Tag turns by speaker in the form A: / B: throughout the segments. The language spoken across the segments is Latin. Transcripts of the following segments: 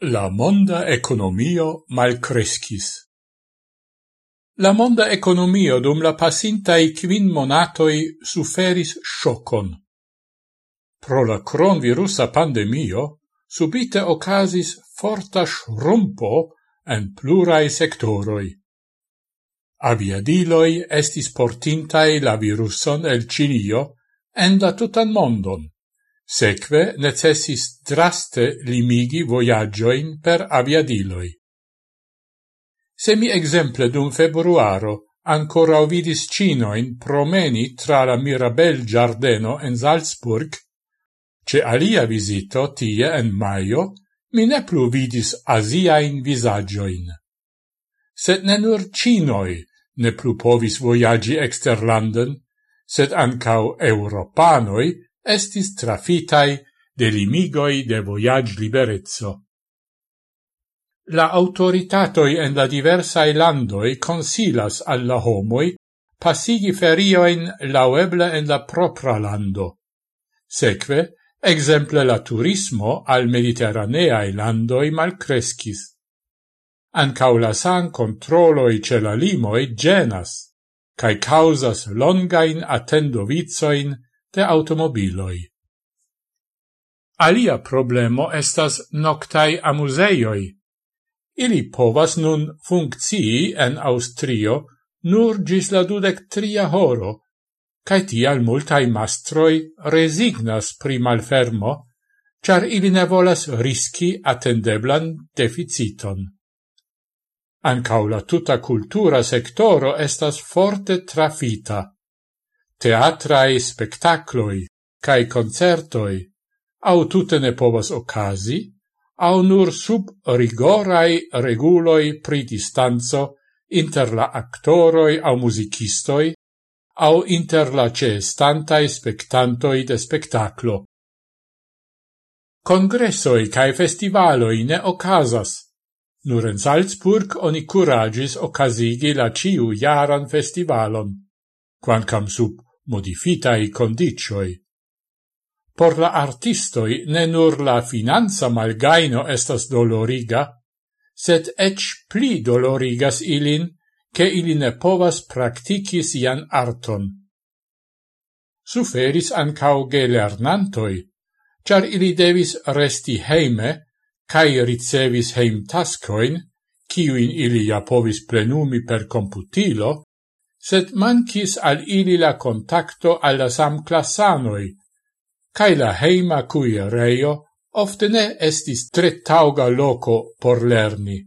A: La monda economio malcrescis. La monda economio dum la pasintai quin monatoi suferis shocon. Pro la cronvirusa pandemio subite ocasis forta shrumpo en plurai sectoroi. Aviadiloi estis portintai la viruson el Cinio en la tutan mondon Seque necessis draste limigi voyagioin per aviadiloi. Se mi exemple dum februaro ancora ovidis cinoin promeni tra la Mirabel giardeno en Salzburg, ce alia visito tie en maio mi ne plu vidis asiain visagioin. Sed ne nur cinoi ne plu povis voyagi exterlanden, sed ancau europanoi estis trafitai de limigoi de voyage liberezzo. La autoritatoi en la diversae landoi consilas alla homoi passigi ferioin laueble en la propra lando. Seque, exemple la turismo al mediterraneae landoi malcrescis. Ancau la san controloi ce la limoi genas, cae causas longain attendovizoin de automobiloi. Alia problemo estas noctai amuseioi. Ili povas nun funkcii en Austrio nur gis la dudec tria horo, cae tial multai mastroi resignas pri malfermo, char ili ne volas riski attendeblan deficiton. Ancau la tuta cultura sectoro estas forte trafita teatrai spectacloi cae concertoi au tute ne povas ocasi, au nur sub rigorai reguloi pri distanzo inter la actoroi au musicistoi, au inter la cestantai spectantoi de spectaclo. Congressoi cae festivaloi ne ocasas. Nur en Salzburg oni curagis ocasigi la ciu jaran festivalon, quancam sub modifitai condicioi. Por la artistoi ne nur la finanza malgaino estas doloriga, sed ec pli dolorigas ilin, che ili ne povas practici sian arton. Suferis ancau gelernantoi, char ili devis resti heime, cae ricevis heim tascoin, ciuin ili ja povis plenumi per computilo, sed mancis al ili la contacto alla samclassanoi, cae la heima cui reio ofte ne estis tre tauga loco por lerni.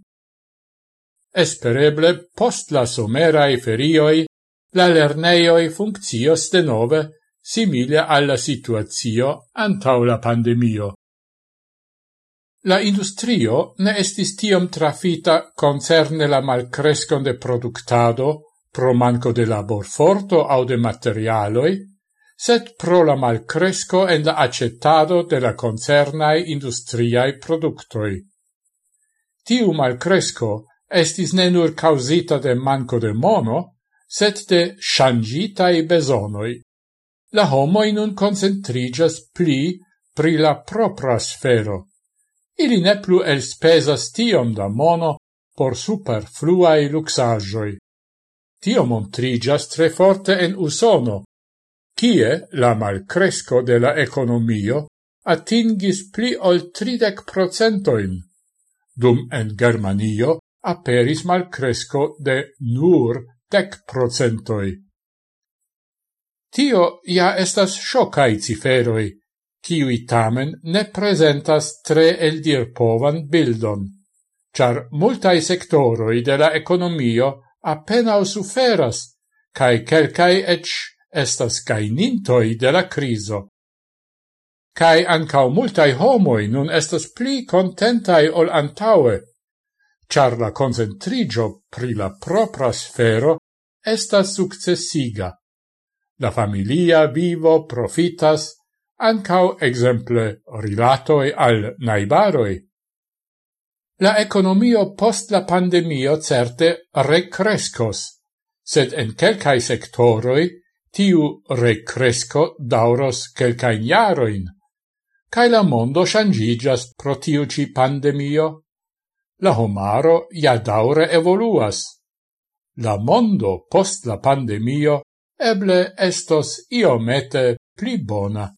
A: Espereble post la somerae ferioi la lerneioi funccios de nove simile alla situazio antau la pandemio. La industrio ne estis tiom trafita concerne la malcrescon de productado pro manco de laborforto au de materialoi, set pro la malcresco en la accettado de la concernae industriae productoi. Tiu malcresco estis ne nur causita de manco de mono, set de shangitai besonoi. La homoi nun concentrigas pli pri la propra sfero. Ili ne plu elspesas tiom da mono por superfluai luxagioi. Tio montrigas tre forte en Usono, kie la malcresco de la economio atingis pli ol 30 procentoin, dum en Germanio aperis malcresco de nur dec procentoi. Tio ja estas shocai ciferoi, kiui tamen ne presentas tre eldirpovan bildon, char multai sectoroi de la economio apenao suferas, cae celcae ec estas gainintoi de la criso. Cae ancau multai homoi nun estas pli contentai ol antaue, char la concentrigio pri la propra sfero estas successiga. La familia vivo profitas ancau exemple rilatoi al naibaroi. La economio post la pandemio certe recrescos, sed en quelcae sectoroi tiu recresco dauros quelcae iaroin, cae la mondo shangigas pro tiu ci pandemio. La homaro ja daure evoluas. La mondo post la pandemio eble estos iomete pli bona.